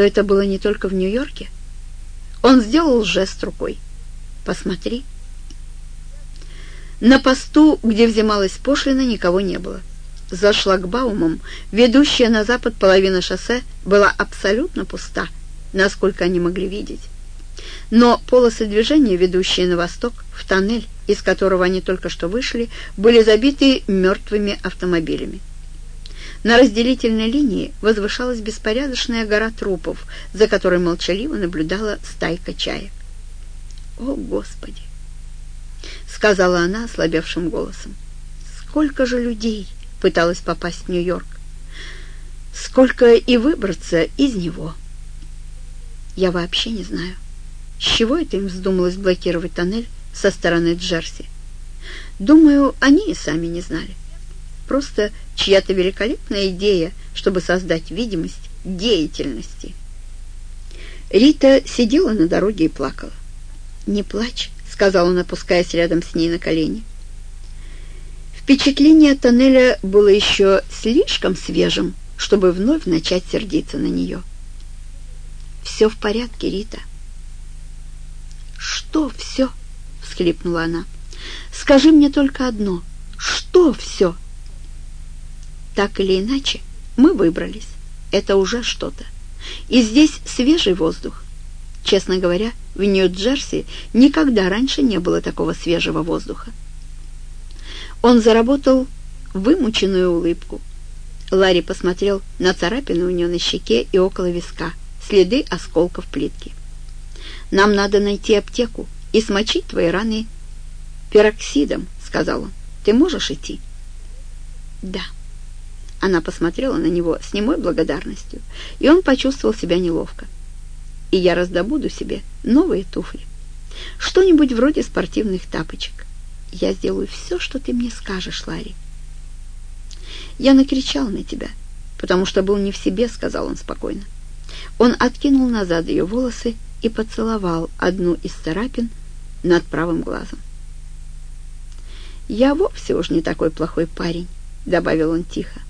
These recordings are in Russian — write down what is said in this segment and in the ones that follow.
что это было не только в Нью-Йорке? Он сделал жест рукой. «Посмотри». На посту, где взималась пошлина, никого не было. За шлагбаумом, ведущая на запад половина шоссе, была абсолютно пуста, насколько они могли видеть. Но полосы движения, ведущие на восток, в тоннель, из которого они только что вышли, были забиты мертвыми автомобилями. На разделительной линии возвышалась беспорядочная гора трупов, за которой молчаливо наблюдала стайка чаек. «О, Господи!» — сказала она ослабевшим голосом. «Сколько же людей пыталось попасть в Нью-Йорк! Сколько и выбраться из него!» «Я вообще не знаю, с чего это им вздумалось блокировать тоннель со стороны Джерси. Думаю, они и сами не знали. Просто чья-то великолепная идея, чтобы создать видимость деятельности. Рита сидела на дороге и плакала. «Не плачь», — сказал он, опускаясь рядом с ней на колени. Впечатление тоннеля было еще слишком свежим, чтобы вновь начать сердиться на нее. «Все в порядке, Рита». «Что все?» — всхлипнула она. «Скажи мне только одно. Что все?» Так или иначе, мы выбрались. Это уже что-то. И здесь свежий воздух. Честно говоря, в Нью-Джерси никогда раньше не было такого свежего воздуха. Он заработал вымученную улыбку. Ларри посмотрел на царапины у нее на щеке и около виска, следы осколков плитки. «Нам надо найти аптеку и смочить твои раны пероксидом», — сказал он. «Ты можешь идти?» «Да». Она посмотрела на него с немой благодарностью, и он почувствовал себя неловко. «И я раздобуду себе новые туфли. Что-нибудь вроде спортивных тапочек. Я сделаю все, что ты мне скажешь, Ларри». «Я накричал на тебя, потому что был не в себе», — сказал он спокойно. Он откинул назад ее волосы и поцеловал одну из царапин над правым глазом. «Я вовсе уж не такой плохой парень», — добавил он тихо.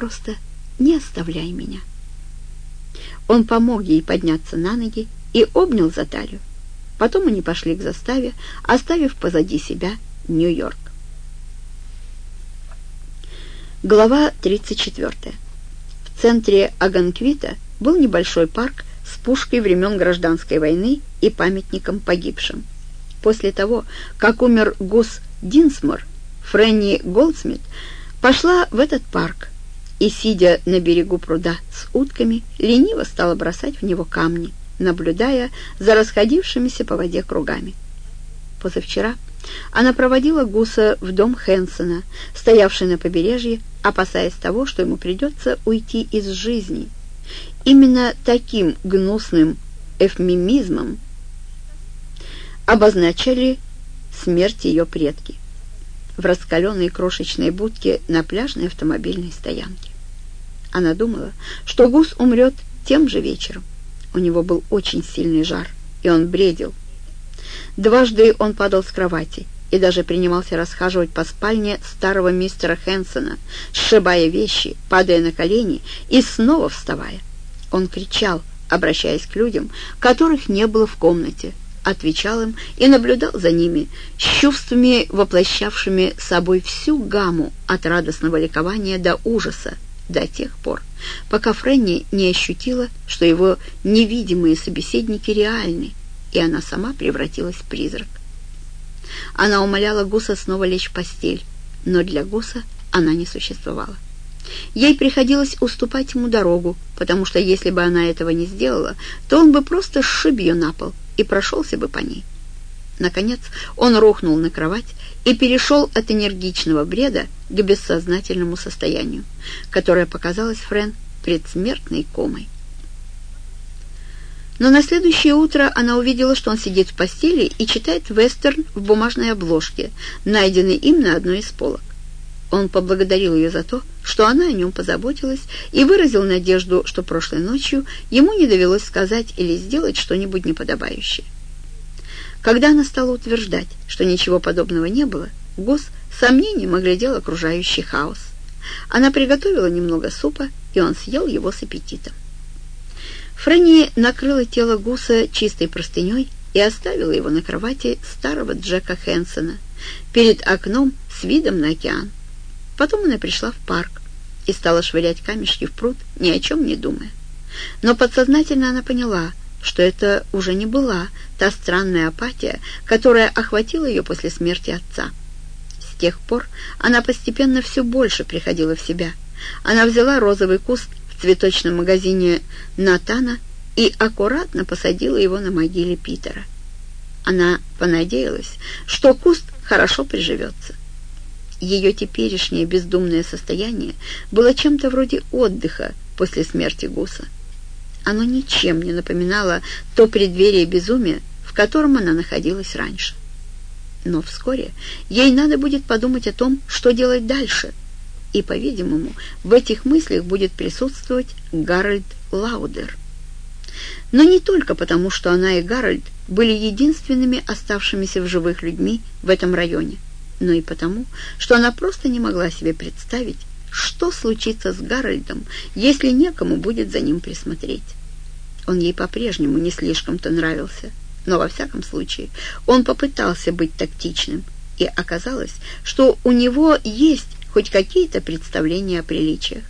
Просто не оставляй меня». Он помог ей подняться на ноги и обнял за талию. Потом они пошли к заставе, оставив позади себя Нью-Йорк. Глава 34. В центре Аганквита был небольшой парк с пушкой времен Гражданской войны и памятником погибшим. После того, как умер Гус Динсмор, Фрэнни Голдсмит пошла в этот парк, и, сидя на берегу пруда с утками, лениво стала бросать в него камни, наблюдая за расходившимися по воде кругами. Позавчера она проводила гуса в дом Хэнсона, стоявший на побережье, опасаясь того, что ему придется уйти из жизни. Именно таким гнусным эвмемизмом обозначали смерть ее предки в раскаленной крошечной будке на пляжной автомобильной стоянке. Она думала, что гус умрет тем же вечером. У него был очень сильный жар, и он бредил. Дважды он падал с кровати и даже принимался расхаживать по спальне старого мистера Хэнсона, сшибая вещи, падая на колени и снова вставая. Он кричал, обращаясь к людям, которых не было в комнате, отвечал им и наблюдал за ними, с чувствами, воплощавшими собой всю гамму от радостного ликования до ужаса, до тех пор, пока Фрэнни не ощутила, что его невидимые собеседники реальны, и она сама превратилась в призрак. Она умоляла Гуса снова лечь в постель, но для Гуса она не существовала. Ей приходилось уступать ему дорогу, потому что если бы она этого не сделала, то он бы просто сшиб ее на пол и прошелся бы по ней. Наконец он рухнул на кровать и перешел от энергичного бреда к бессознательному состоянию, которое показалось Френ предсмертной комой. Но на следующее утро она увидела, что он сидит в постели и читает вестерн в бумажной обложке, найденный им на одной из полок. Он поблагодарил ее за то, что она о нем позаботилась, и выразил надежду, что прошлой ночью ему не довелось сказать или сделать что-нибудь неподобающее. Когда она стала утверждать, что ничего подобного не было, Гус сомнением оглядел окружающий хаос. Она приготовила немного супа, и он съел его с аппетитом. Фрэнни накрыла тело гуса чистой простыней и оставила его на кровати старого Джека Хэнсона перед окном с видом на океан. Потом она пришла в парк и стала швырять камешки в пруд, ни о чем не думая. Но подсознательно она поняла, что это уже не была та странная апатия, которая охватила ее после смерти отца. С тех пор она постепенно все больше приходила в себя. Она взяла розовый куст в цветочном магазине Натана и аккуратно посадила его на могиле Питера. Она понадеялась, что куст хорошо приживется. Ее теперешнее бездумное состояние было чем-то вроде отдыха после смерти Гуса. Оно ничем не напоминало то преддверие безумия, в котором она находилась раньше. Но вскоре ей надо будет подумать о том, что делать дальше. И, по-видимому, в этих мыслях будет присутствовать Гарольд Лаудер. Но не только потому, что она и Гарольд были единственными оставшимися в живых людьми в этом районе, но и потому, что она просто не могла себе представить, что случится с Гарольдом, если некому будет за ним присмотреть. Он ей по-прежнему не слишком-то нравился, но во всяком случае он попытался быть тактичным, и оказалось, что у него есть хоть какие-то представления о приличиях.